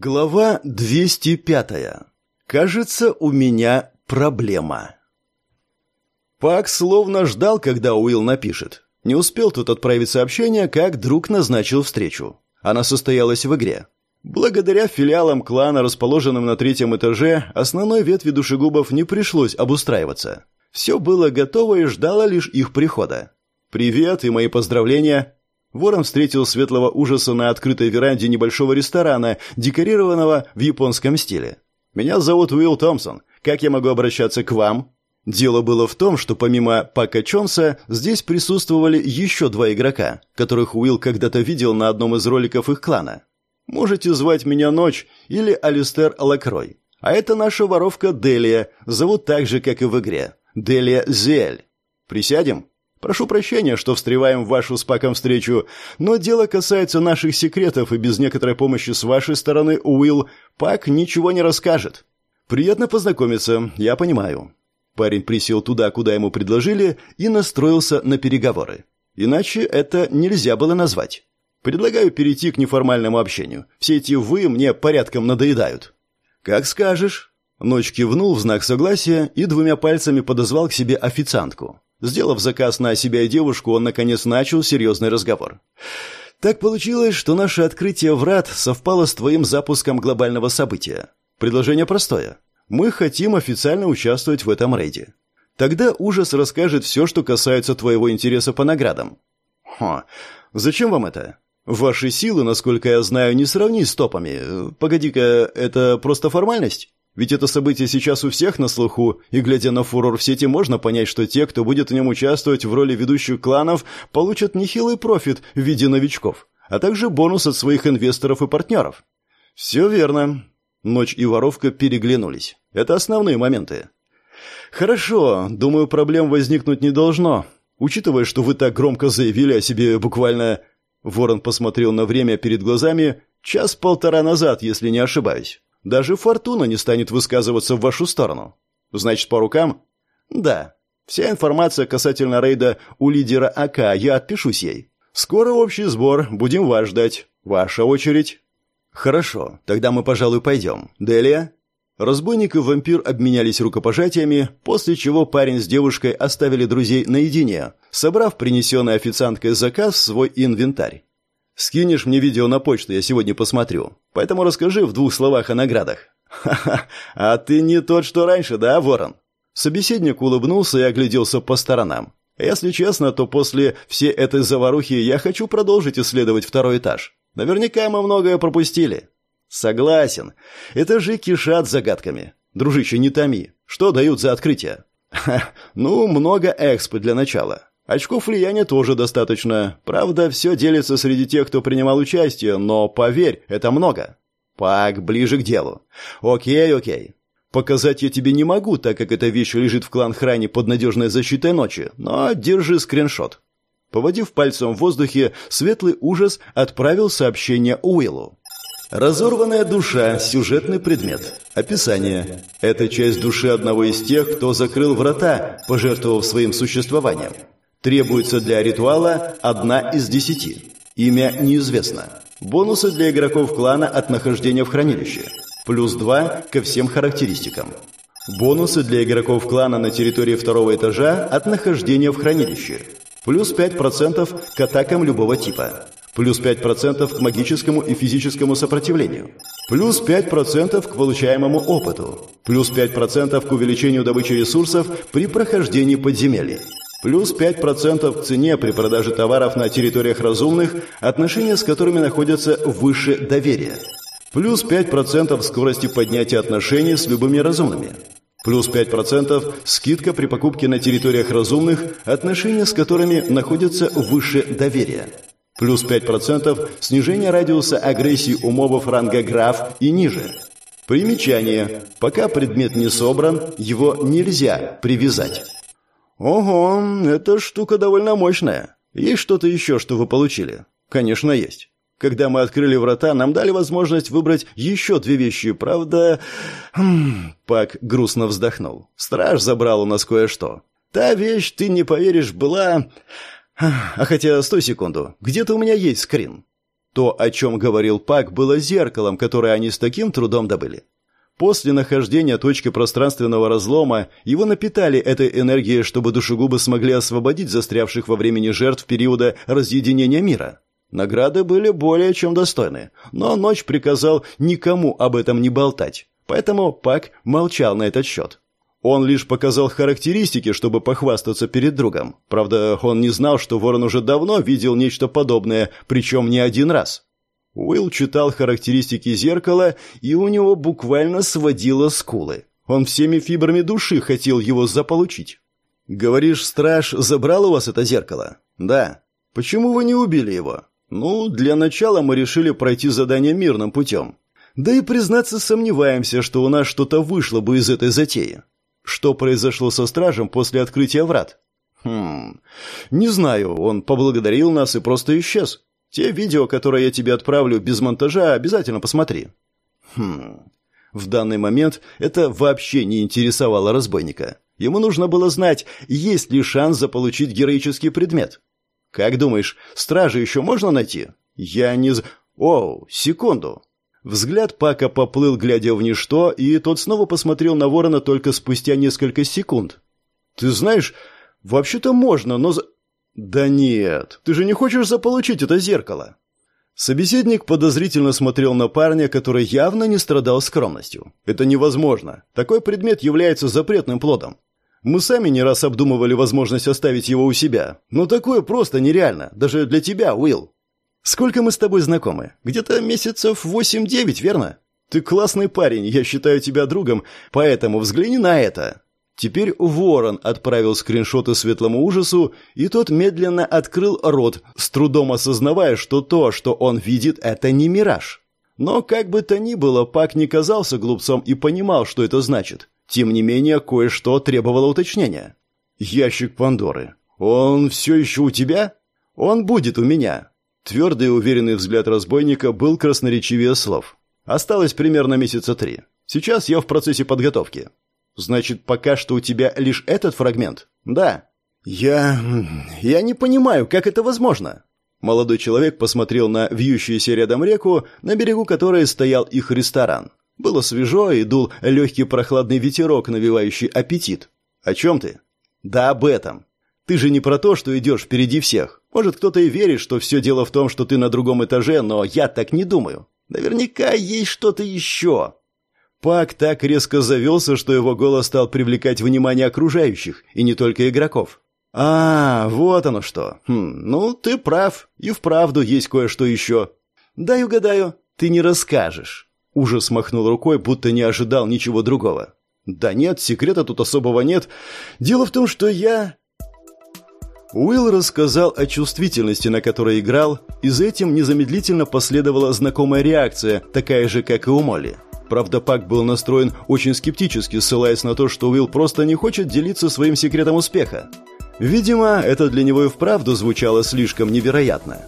Глава 205. Кажется, у меня проблема. Пак словно ждал, когда Уилл напишет. Не успел тут отправить сообщение, как друг назначил встречу. Она состоялась в игре. Благодаря филиалам клана, расположенным на третьем этаже, основной ветви душегубов не пришлось обустраиваться. Все было готово и ждало лишь их прихода. «Привет и мои поздравления!» Ворон встретил светлого ужаса на открытой веранде небольшого ресторана, декорированного в японском стиле. «Меня зовут Уилл Томпсон. Как я могу обращаться к вам?» Дело было в том, что помимо Пака Чонса здесь присутствовали еще два игрока, которых Уилл когда-то видел на одном из роликов их клана. «Можете звать меня Ночь или Алистер Лакрой. А это наша воровка Делия, зовут так же, как и в игре. Делия Зель. Присядем?» Прошу прощения, что встреваем в вашу с Паком встречу, но дело касается наших секретов, и без некоторой помощи с вашей стороны, Уилл, Пак ничего не расскажет. Приятно познакомиться, я понимаю. Парень присел туда, куда ему предложили, и настроился на переговоры. Иначе это нельзя было назвать. Предлагаю перейти к неформальному общению. Все эти «вы» мне порядком надоедают. Как скажешь. Ночь кивнул в знак согласия и двумя пальцами подозвал к себе официантку. Сделав заказ на себя и девушку, он, наконец, начал серьезный разговор. «Так получилось, что наше открытие врат совпало с твоим запуском глобального события. Предложение простое. Мы хотим официально участвовать в этом рейде. Тогда ужас расскажет все, что касается твоего интереса по наградам». «Хо, зачем вам это?» «Ваши силы, насколько я знаю, не сравнить с топами. Погоди-ка, это просто формальность?» Ведь это событие сейчас у всех на слуху, и, глядя на фурор в сети, можно понять, что те, кто будет в нем участвовать в роли ведущих кланов, получат нехилый профит в виде новичков, а также бонус от своих инвесторов и партнеров. Все верно. Ночь и воровка переглянулись. Это основные моменты. Хорошо, думаю, проблем возникнуть не должно. Учитывая, что вы так громко заявили о себе буквально... Ворон посмотрел на время перед глазами час-полтора назад, если не ошибаюсь. Даже Фортуна не станет высказываться в вашу сторону. Значит, по рукам? Да. Вся информация касательно рейда у лидера АК, я отпишусь ей. Скоро общий сбор, будем вас ждать. Ваша очередь. Хорошо, тогда мы, пожалуй, пойдем. Делия? Разбойник и вампир обменялись рукопожатиями, после чего парень с девушкой оставили друзей наедине, собрав принесенный официанткой заказ в свой инвентарь. Скинешь мне видео на почту, я сегодня посмотрю. Поэтому расскажи в двух словах о наградах. Ха-ха, а ты не тот, что раньше, да, Ворон? Собеседник улыбнулся и огляделся по сторонам. Если честно, то после всей этой заварухи я хочу продолжить исследовать второй этаж. Наверняка мы многое пропустили. Согласен. Это же кишат загадками. Дружище, не томи. Что дают за открытие? Ха, ну, много экспы для начала. Очков влияния тоже достаточно. Правда, все делится среди тех, кто принимал участие, но, поверь, это много. Пак, ближе к делу. Окей, окей. Показать я тебе не могу, так как эта вещь лежит в клан-хране под надежной защитой ночи, но держи скриншот. Поводив пальцем в воздухе, светлый ужас отправил сообщение Уиллу. Разорванная душа – сюжетный предмет. Описание. Это часть души одного из тех, кто закрыл врата, пожертвовав своим существованием. Требуется для ритуала одна из десяти. Имя неизвестно. Бонусы для игроков клана от нахождения в хранилище. Плюс два ко всем характеристикам. Бонусы для игроков клана на территории второго этажа от нахождения в хранилище. Плюс 5% к атакам любого типа. Плюс 5% к магическому и физическому сопротивлению. Плюс 5% к получаемому опыту. Плюс 5% к увеличению добычи ресурсов при прохождении подземелий. Плюс 5% к цене при продаже товаров на территориях разумных, отношения с которыми находятся выше доверия. Плюс 5% скорости поднятия отношений с любыми разумными. Плюс 5% скидка при покупке на территориях разумных, отношения с которыми находятся выше доверия. Плюс 5% снижение радиуса агрессии у мобов ранга граф и ниже. Примечание. Пока предмет не собран, его нельзя привязать. «Ого, эта штука довольно мощная. Есть что-то еще, что вы получили?» «Конечно, есть. Когда мы открыли врата, нам дали возможность выбрать еще две вещи, правда...» хм, Пак грустно вздохнул. «Страж забрал у нас кое-что. Та вещь, ты не поверишь, была... А хотя, стой секунду, где-то у меня есть скрин». То, о чем говорил Пак, было зеркалом, которое они с таким трудом добыли. После нахождения точки пространственного разлома его напитали этой энергией, чтобы душегубы смогли освободить застрявших во времени жертв периода разъединения мира. Награды были более чем достойны, но Ночь приказал никому об этом не болтать, поэтому Пак молчал на этот счет. Он лишь показал характеристики, чтобы похвастаться перед другом. Правда, он не знал, что Ворон уже давно видел нечто подобное, причем не один раз. Уилл читал характеристики зеркала, и у него буквально сводило скулы. Он всеми фибрами души хотел его заполучить. «Говоришь, страж забрал у вас это зеркало?» «Да». «Почему вы не убили его?» «Ну, для начала мы решили пройти задание мирным путем. Да и, признаться, сомневаемся, что у нас что-то вышло бы из этой затеи. Что произошло со стражем после открытия врат?» «Хм... Не знаю, он поблагодарил нас и просто исчез. Те видео, которые я тебе отправлю без монтажа, обязательно посмотри». «Хм... В данный момент это вообще не интересовало разбойника. Ему нужно было знать, есть ли шанс заполучить героический предмет. Как думаешь, стражи еще можно найти? Я не... О, секунду. Взгляд Пака поплыл, глядя в ничто, и тот снова посмотрел на ворона только спустя несколько секунд. Ты знаешь, вообще-то можно, но... Да нет, ты же не хочешь заполучить это зеркало. Собеседник подозрительно смотрел на парня, который явно не страдал скромностью. Это невозможно. Такой предмет является запретным плодом. Мы сами не раз обдумывали возможность оставить его у себя. Но такое просто нереально, даже для тебя, Уилл. Сколько мы с тобой знакомы? Где-то месяцев восемь-девять, верно? Ты классный парень, я считаю тебя другом, поэтому взгляни на это. Теперь Ворон отправил скриншоты светлому ужасу, и тот медленно открыл рот, с трудом осознавая, что то, что он видит, это не мираж. Но как бы то ни было, Пак не казался глупцом и понимал, что это значит. Тем не менее, кое-что требовало уточнения. «Ящик Пандоры. Он все еще у тебя?» «Он будет у меня». Твердый и уверенный взгляд разбойника был красноречивее слов. «Осталось примерно месяца три. Сейчас я в процессе подготовки». «Значит, пока что у тебя лишь этот фрагмент?» «Да». «Я... я не понимаю, как это возможно?» Молодой человек посмотрел на вьющуюся рядом реку, на берегу которой стоял их ресторан. Было свежо и дул легкий прохладный ветерок, навевающий аппетит. «О чем ты?» «Да об этом. Ты же не про то, что идешь впереди всех. Может, кто-то и верит, что все дело в том, что ты на другом этаже, но я так не думаю. Наверняка есть что-то еще». Пак так резко завелся, что его голос стал привлекать внимание окружающих, и не только игроков. «А, вот оно что. Хм, ну, ты прав. И вправду есть кое-что еще. Дай угадаю, ты не расскажешь». Ужас махнул рукой, будто не ожидал ничего другого. «Да нет, секрета тут особого нет. Дело в том, что я...» Уилл рассказал о чувствительности, на которой играл, и за этим незамедлительно последовала знакомая реакция, такая же, как и у Молли. Правда, Пак был настроен очень скептически, ссылаясь на то, что Уилл просто не хочет делиться своим секретом успеха. Видимо, это для него и вправду звучало слишком невероятно.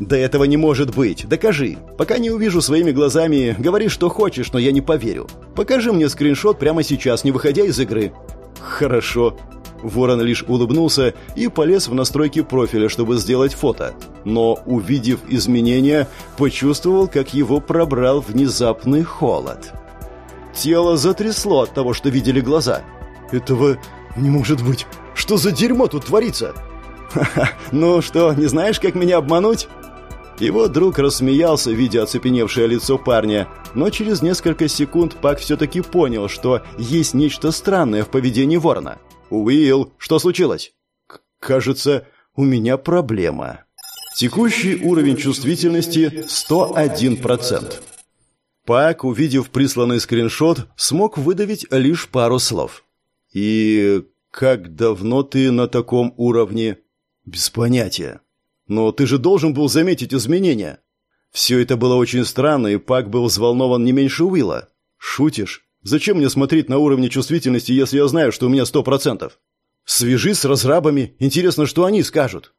«Да этого не может быть! Докажи! Пока не увижу своими глазами, говори, что хочешь, но я не поверю. Покажи мне скриншот прямо сейчас, не выходя из игры». «Хорошо». Ворон лишь улыбнулся и полез в настройки профиля, чтобы сделать фото. Но, увидев изменения, почувствовал, как его пробрал внезапный холод. Тело затрясло от того, что видели глаза. «Этого не может быть! Что за дерьмо тут творится?» «Ха-ха, ну что, не знаешь, как меня обмануть?» Его друг рассмеялся, видя оцепеневшее лицо парня, но через несколько секунд Пак все-таки понял, что есть нечто странное в поведении ворона. «Уилл, что случилось?» «Кажется, у меня проблема». Текущий уровень чувствительности 101%. Пак, увидев присланный скриншот, смог выдавить лишь пару слов. «И как давно ты на таком уровне?» «Без понятия». Но ты же должен был заметить изменения. Все это было очень странно, и Пак был взволнован не меньше Уилла. Шутишь? Зачем мне смотреть на уровне чувствительности, если я знаю, что у меня сто процентов? Свяжись с разрабами, интересно, что они скажут.